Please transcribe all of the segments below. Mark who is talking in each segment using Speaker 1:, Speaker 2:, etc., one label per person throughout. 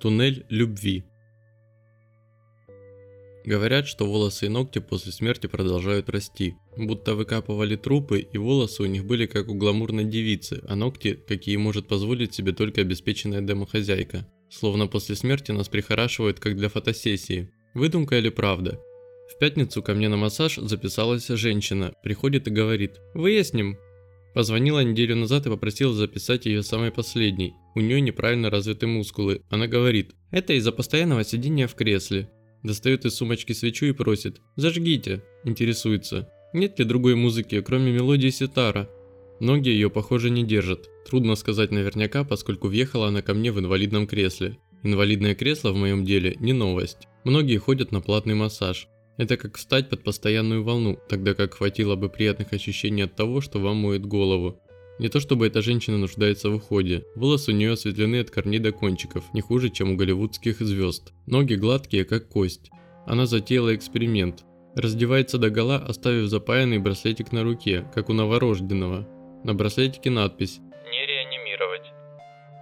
Speaker 1: Туннель любви. Говорят, что волосы и ногти после смерти продолжают расти. Будто выкапывали трупы, и волосы у них были как у гламурной девицы, а ногти, какие может позволить себе только обеспеченная домохозяйка. Словно после смерти нас прихорашивают, как для фотосессии. Выдумка или правда? В пятницу ко мне на массаж записалась женщина, приходит и говорит «Выясним». Позвонила неделю назад и попросила записать ее самой последней. У нее неправильно развиты мускулы. Она говорит, это из-за постоянного сидения в кресле. Достает из сумочки свечу и просит, зажгите. Интересуется, нет ли другой музыки, кроме мелодии ситара. Ноги ее, похоже, не держат. Трудно сказать наверняка, поскольку въехала она ко мне в инвалидном кресле. Инвалидное кресло в моем деле не новость. Многие ходят на платный массаж. Это как встать под постоянную волну, тогда как хватило бы приятных ощущений от того, что вам моет голову. Не то чтобы эта женщина нуждается в уходе. Волосы у нее осветлены от корней до кончиков, не хуже, чем у голливудских звезд. Ноги гладкие, как кость. Она затеяла эксперимент. Раздевается до гола, оставив запаянный браслетик на руке, как у новорожденного. На браслетике надпись
Speaker 2: «Не реанимировать».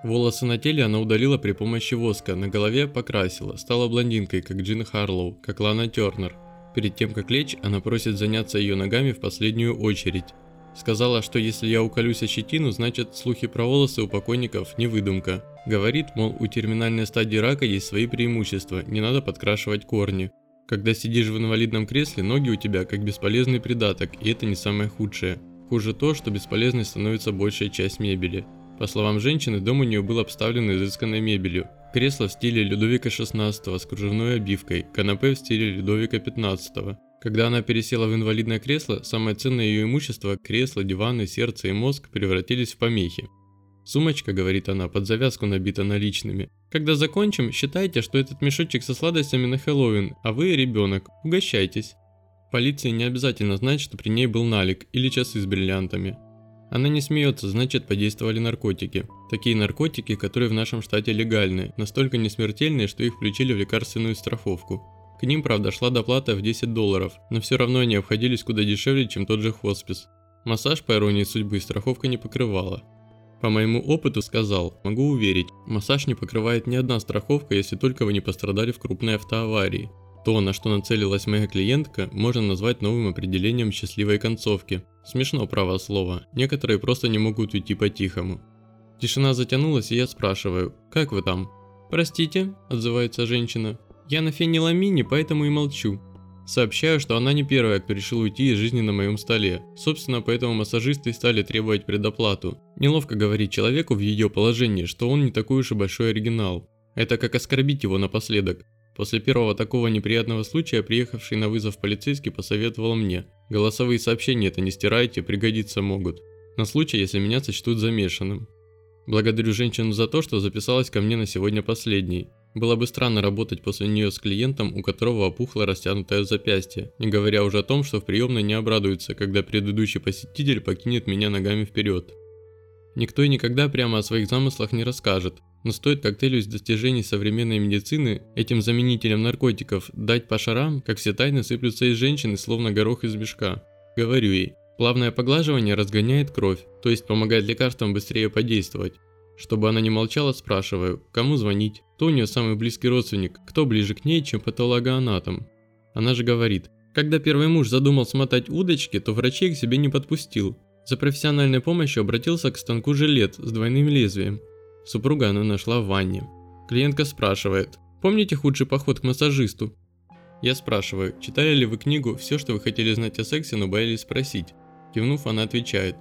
Speaker 1: Волосы на теле она удалила при помощи воска, на голове покрасила, стала блондинкой, как Джин Харлоу, как Лана Тернер. Перед тем, как лечь, она просит заняться ее ногами в последнюю очередь. Сказала, что если я уколюсь о щетину, значит слухи про волосы у покойников не выдумка. Говорит, мол, у терминальной стадии рака есть свои преимущества, не надо подкрашивать корни. Когда сидишь в инвалидном кресле, ноги у тебя как бесполезный придаток, и это не самое худшее. Хуже то, что бесполезной становится большая часть мебели. По словам женщины, дом у нее был обставлен изысканной мебелью. Кресло в стиле Людовика XVI с кружевной обивкой, канапе в стиле Людовика XV. Когда она пересела в инвалидное кресло, самое ценное ее имущество – кресло, диваны, сердце и мозг – превратились в помехи. Сумочка, говорит она, под завязку набита наличными. Когда закончим, считайте, что этот мешочек со сладостями на Хэллоуин, а вы ребенок. Угощайтесь. Полиции не обязательно знать, что при ней был налик или часы с бриллиантами. Она не смеется, значит подействовали наркотики. Такие наркотики, которые в нашем штате легальны, настолько несмертельные, что их включили в лекарственную страховку. К ним, правда, шла доплата в 10 долларов, но все равно они обходились куда дешевле, чем тот же хоспис. Массаж, по иронии судьбы, страховка не покрывала. По моему опыту сказал, могу уверить, массаж не покрывает ни одна страховка, если только вы не пострадали в крупной автоаварии. То, на что нацелилась моя клиентка, можно назвать новым определением счастливой концовки. Смешно, право слово, некоторые просто не могут уйти по-тихому. Тишина затянулась, и я спрашиваю, как вы там? «Простите», – отзывается женщина, я на фениламине, поэтому и молчу. Сообщаю, что она не первая, кто решил уйти из жизни на моем столе. Собственно, поэтому массажисты стали требовать предоплату. Неловко говорить человеку в ее положении, что он не такой уж и большой оригинал. Это как оскорбить его напоследок. После первого такого неприятного случая, приехавший на вызов полицейский посоветовал мне. Голосовые сообщения это не стирайте, пригодиться могут. На случай, если меня сочтут замешанным. Благодарю женщину за то, что записалась ко мне на сегодня последней. Было бы странно работать после нее с клиентом, у которого опухло растянутое запястье, не говоря уже о том, что в приемной не обрадуется, когда предыдущий посетитель покинет меня ногами вперед. Никто и никогда прямо о своих замыслах не расскажет, но стоит коктейлю из достижений современной медицины, этим заменителем наркотиков, дать по шарам, как все тайны сыплются из женщины, словно горох из мешка. Говорю ей, плавное поглаживание разгоняет кровь, то есть помогает лекарствам быстрее подействовать. Чтобы она не молчала, спрашиваю, кому звонить, кто у нее самый близкий родственник, кто ближе к ней, чем патологоанатом. Она же говорит, когда первый муж задумал смотать удочки, то врачей к себе не подпустил. За профессиональной помощью обратился к станку жилет с двойным лезвием. Супруга она нашла в ванне. Клиентка спрашивает, помните худший поход к массажисту? Я спрашиваю, читали ли вы книгу «Все, что вы хотели знать о сексе, но боялись спросить?» Кивнув, она отвечает.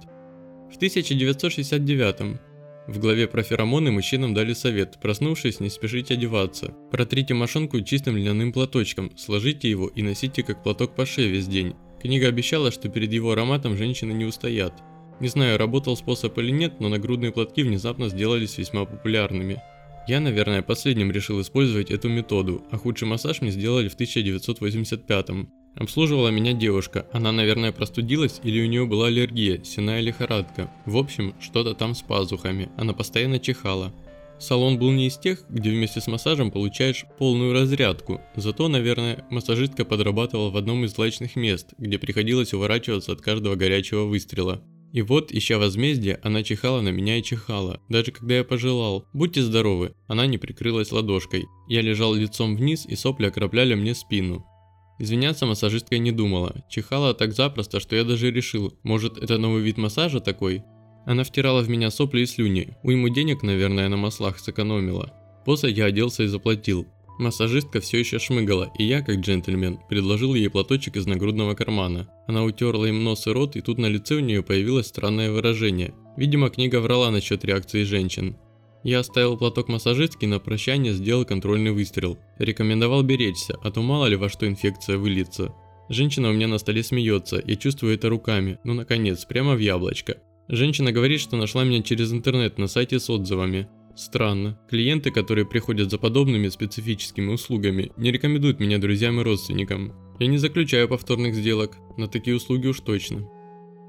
Speaker 1: В 1969 в главе про феромоны мужчинам дали совет, проснувшись, не спешите одеваться. Протрите мошонку чистым льняным платочком, сложите его и носите как платок по шее весь день. Книга обещала, что перед его ароматом женщины не устоят. Не знаю, работал способ или нет, но нагрудные платки внезапно сделались весьма популярными. Я, наверное, последним решил использовать эту методу, а худший массаж мне сделали в 1985 -м. Обслуживала меня девушка, она, наверное, простудилась или у нее была аллергия, синая лихорадка. В общем, что-то там с пазухами, она постоянно чихала. Салон был не из тех, где вместе с массажем получаешь полную разрядку, зато, наверное, массажистка подрабатывала в одном из злачных мест, где приходилось уворачиваться от каждого горячего выстрела. И вот, ища возмездие, она чихала на меня и чихала, даже когда я пожелал. Будьте здоровы, она не прикрылась ладошкой. Я лежал лицом вниз, и сопли окропляли мне спину. Извиняться массажистка не думала. Чихала так запросто, что я даже решил, может это новый вид массажа такой? Она втирала в меня сопли и слюни. Уйму денег, наверное, на маслах сэкономила. После я оделся и заплатил. Массажистка все еще шмыгала, и я, как джентльмен, предложил ей платочек из нагрудного кармана. Она утерла им нос и рот, и тут на лице у нее появилось странное выражение. Видимо, книга врала насчет реакции женщин. Я оставил платок массажистки и на прощание сделал контрольный выстрел. Рекомендовал беречься, а то мало ли во что инфекция выльется. Женщина у меня на столе смеется, я чувствую это руками, ну наконец, прямо в яблочко. Женщина говорит, что нашла меня через интернет на сайте с отзывами. Странно. Клиенты, которые приходят за подобными специфическими услугами, не рекомендуют меня друзьям и родственникам. Я не заключаю повторных сделок, на такие услуги уж точно.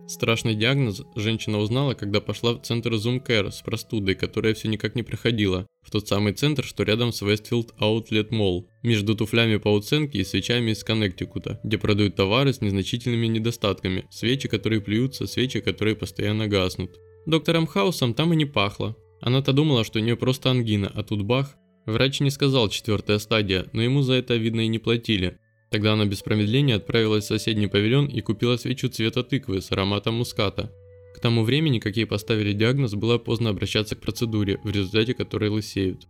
Speaker 1: Страшный диагноз женщина узнала, когда пошла в центр Zoom Care с простудой, которая все никак не проходила. В тот самый центр, что рядом с Westfield Outlet Mall. Между туфлями по уценке и свечами из Коннектикута, где продают товары с незначительными недостатками. Свечи, которые плюются, свечи, которые постоянно гаснут. Доктором Хаусом там и не пахло. Она-то думала, что у нее просто ангина, а тут бах. Врач не сказал четвертая стадия, но ему за это, видно, и не платили. Тогда она без промедления отправилась в соседний павильон и купила свечу цвета тыквы с ароматом муската. К тому времени, как ей поставили диагноз, было поздно обращаться к процедуре, в результате которой лысеют.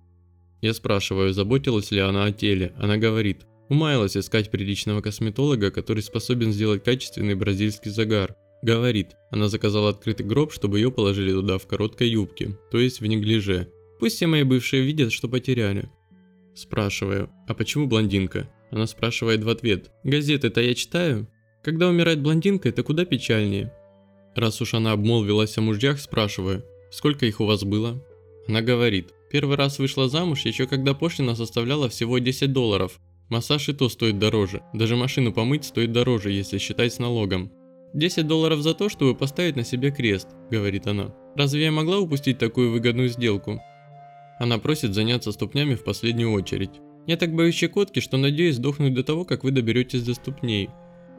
Speaker 1: Я спрашиваю, заботилась ли она о теле. Она говорит, умаялась искать приличного косметолога, который способен сделать качественный бразильский загар. Говорит, она заказала открытый гроб, чтобы ее положили туда в короткой юбке, то есть в неглиже. Пусть все мои бывшие видят, что потеряли. Спрашиваю, а почему блондинка? Она спрашивает в ответ, газеты-то я читаю. Когда умирает блондинка, это куда печальнее. Раз уж она обмолвилась о мужьях, спрашиваю, сколько их у вас было? Она говорит, первый раз вышла замуж, еще когда пошлина составляла всего 10 долларов. Массаж и то стоит дороже, даже машину помыть стоит дороже, если считать с налогом. 10 долларов за то, чтобы поставить на себе крест», – говорит она. «Разве я могла упустить такую выгодную сделку?» Она просит заняться ступнями в последнюю очередь. «Я так боюсь щекотки, что надеюсь сдохнуть до того, как вы доберетесь до ступней».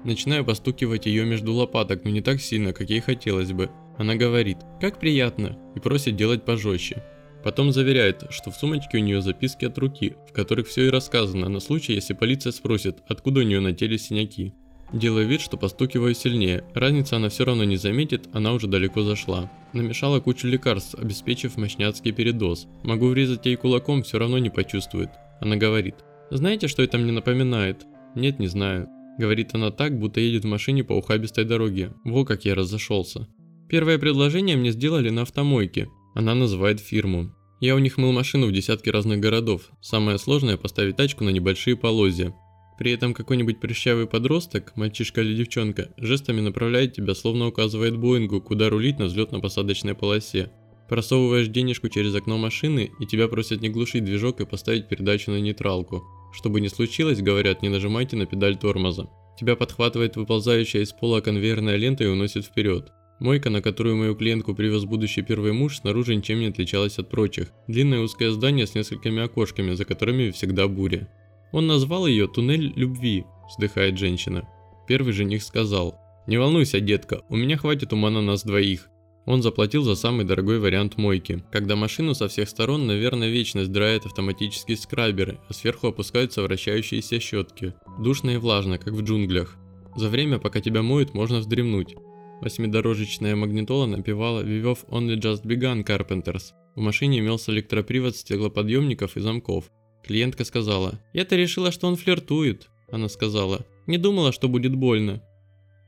Speaker 1: Начинаю постукивать ее между лопаток, но не так сильно, как ей хотелось бы. Она говорит «Как приятно» и просит делать пожестче. Потом заверяет, что в сумочке у нее записки от руки, в которых все и рассказано на случай, если полиция спросит, откуда у нее на теле синяки. Делаю вид, что постукиваю сильнее. Разницы она все равно не заметит, она уже далеко зашла. Намешала кучу лекарств, обеспечив мощняцкий передоз. Могу врезать ей кулаком, все равно не почувствует. Она говорит. Знаете, что это мне напоминает? Нет, не знаю. Говорит она так, будто едет в машине по ухабистой дороге. Во как я разошелся. Первое предложение мне сделали на автомойке. Она называет фирму. Я у них мыл машину в десятки разных городов. Самое сложное поставить тачку на небольшие полозья. При этом какой-нибудь прыщавый подросток, мальчишка или девчонка, жестами направляет тебя, словно указывает Боингу, куда рулить на взлетно-посадочной полосе. Просовываешь денежку через окно машины, и тебя просят не глушить движок и поставить передачу на нейтралку. Чтобы не случилось, говорят, не нажимайте на педаль тормоза. Тебя подхватывает выползающая из пола конвейерная лента и уносит вперед. Мойка, на которую мою клиентку привез будущий первый муж, снаружи ничем не отличалась от прочих. Длинное узкое здание с несколькими окошками, за которыми всегда буря. Он назвал ее «Туннель любви», вздыхает женщина. Первый жених сказал, «Не волнуйся, детка, у меня хватит ума на нас двоих». Он заплатил за самый дорогой вариант мойки. Когда машину со всех сторон, наверное, вечность драет автоматические скраберы, а сверху опускаются вращающиеся щетки. Душно и влажно, как в джунглях. За время, пока тебя моют, можно вздремнуть. Восьмидорожечная магнитола напевала «We have only just begun, Carpenters». В машине имелся электропривод стеклоподъемников и замков. Клиентка сказала, «Я-то решила, что он флиртует». Она сказала, «Не думала, что будет больно».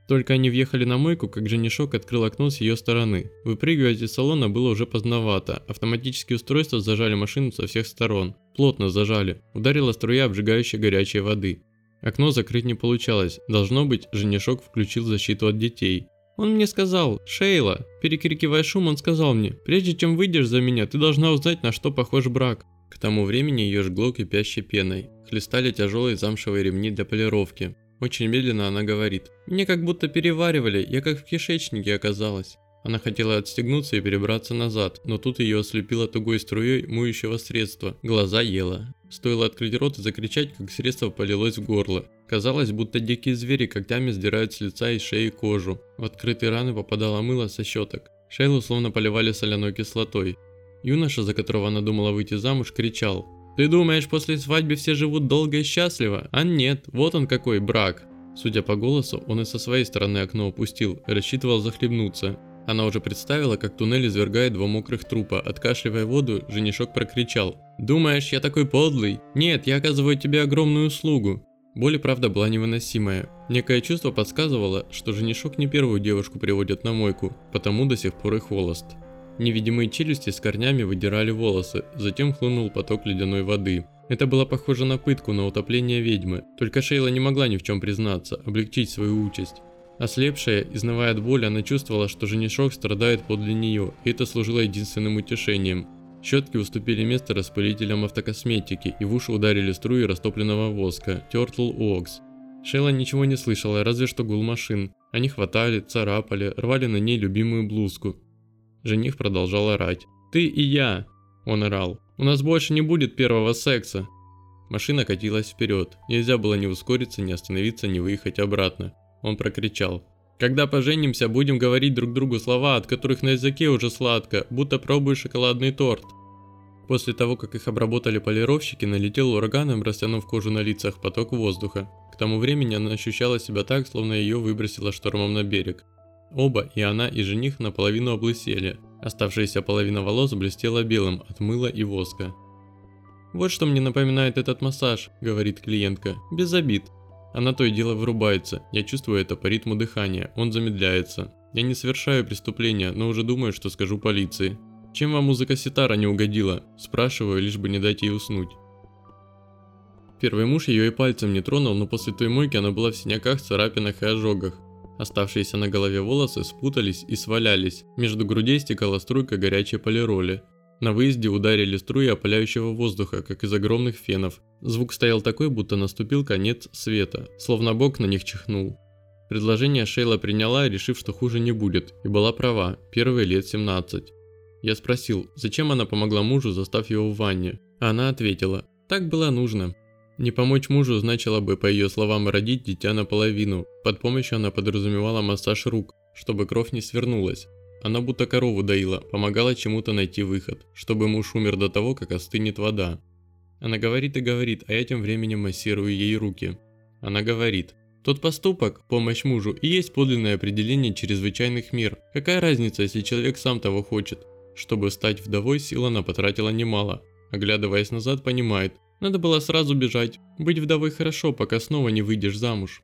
Speaker 1: Только они въехали на мойку, как женишок открыл окно с ее стороны. Выпрыгивать из салона было уже поздновато. Автоматические устройства зажали машину со всех сторон. Плотно зажали. Ударила струя обжигающей горячей воды. Окно закрыть не получалось. Должно быть, женишок включил защиту от детей. Он мне сказал, Шейла, перекрикивая шум, он сказал мне, прежде чем выйдешь за меня, ты должна узнать, на что похож брак. К тому времени ее жгло кипящей пеной. Хлестали тяжелые замшевые ремни для полировки. Очень медленно она говорит. «Мне как будто переваривали, я как в кишечнике оказалась». Она хотела отстегнуться и перебраться назад, но тут ее ослепило тугой струей моющего средства. Глаза ела. Стоило открыть рот и закричать, как средство полилось в горло. Казалось, будто дикие звери когтями сдирают с лица и шеи кожу. В открытые раны попадало мыло со щеток. Шейлу словно поливали соляной кислотой. Юноша, за которого она думала выйти замуж, кричал. «Ты думаешь, после свадьбы все живут долго и счастливо? А нет, вот он какой брак!» Судя по голосу, он и со своей стороны окно опустил, рассчитывал захлебнуться. Она уже представила, как туннель извергает два мокрых трупа. Откашливая воду, женишок прокричал. «Думаешь, я такой подлый? Нет, я оказываю тебе огромную услугу!» Боль правда была невыносимая. Некое чувство подсказывало, что женишок не первую девушку приводит на мойку, потому до сих пор и холост. Невидимые челюсти с корнями выдирали волосы, затем хлынул поток ледяной воды. Это было похоже на пытку, на утопление ведьмы, только Шейла не могла ни в чем признаться, облегчить свою участь. Ослепшая, изнывая от боли, она чувствовала, что женишок страдает подле нее, и это служило единственным утешением. Щетки уступили место распылителям автокосметики, и в уши ударили струи растопленного воска Turtle Ox. Шейла ничего не слышала, разве что гул машин. Они хватали, царапали, рвали на ней любимую блузку. Жених продолжал орать. «Ты и я!» Он орал. «У нас больше не будет первого секса!» Машина катилась вперед. Нельзя было ни ускориться, ни остановиться, ни выехать обратно. Он прокричал. «Когда поженимся, будем говорить друг другу слова, от которых на языке уже сладко, будто пробуешь шоколадный торт. После того, как их обработали полировщики, налетел ураганом, растянув кожу на лицах поток воздуха. К тому времени она ощущала себя так, словно ее выбросило штормом на берег. Оба, и она, и жених, наполовину облысели. Оставшаяся половина волос блестела белым от мыла и воска. «Вот что мне напоминает этот массаж», – говорит клиентка, – «без обид». Она то и дело вырубается, я чувствую это по ритму дыхания, он замедляется. Я не совершаю преступления, но уже думаю, что скажу полиции. «Чем вам музыка ситара не угодила?» – спрашиваю, лишь бы не дать ей уснуть. Первый муж ее и пальцем не тронул, но после той мойки она была в синяках, царапинах и ожогах. Оставшиеся на голове волосы спутались и свалялись, между грудей стекала струйка горячей полироли. На выезде ударили струи опаляющего воздуха, как из огромных фенов. Звук стоял такой, будто наступил конец света, словно Бог на них чихнул. Предложение Шейла приняла, решив, что хуже не будет, и была права, первые лет 17. Я спросил, зачем она помогла мужу, застав его в ванне. А она ответила, так было нужно. Не помочь мужу значило бы, по ее словам, родить дитя наполовину. Под помощью она подразумевала массаж рук, чтобы кровь не свернулась. Она будто корову доила, помогала чему-то найти выход, чтобы муж умер до того, как остынет вода. Она говорит и говорит, а я тем временем массирую ей руки. Она говорит, тот поступок, помощь мужу, и есть подлинное определение чрезвычайных мер. Какая разница, если человек сам того хочет? Чтобы стать вдовой, сил она потратила немало. Оглядываясь назад, понимает, надо было сразу бежать. Быть вдовой хорошо, пока снова не выйдешь замуж.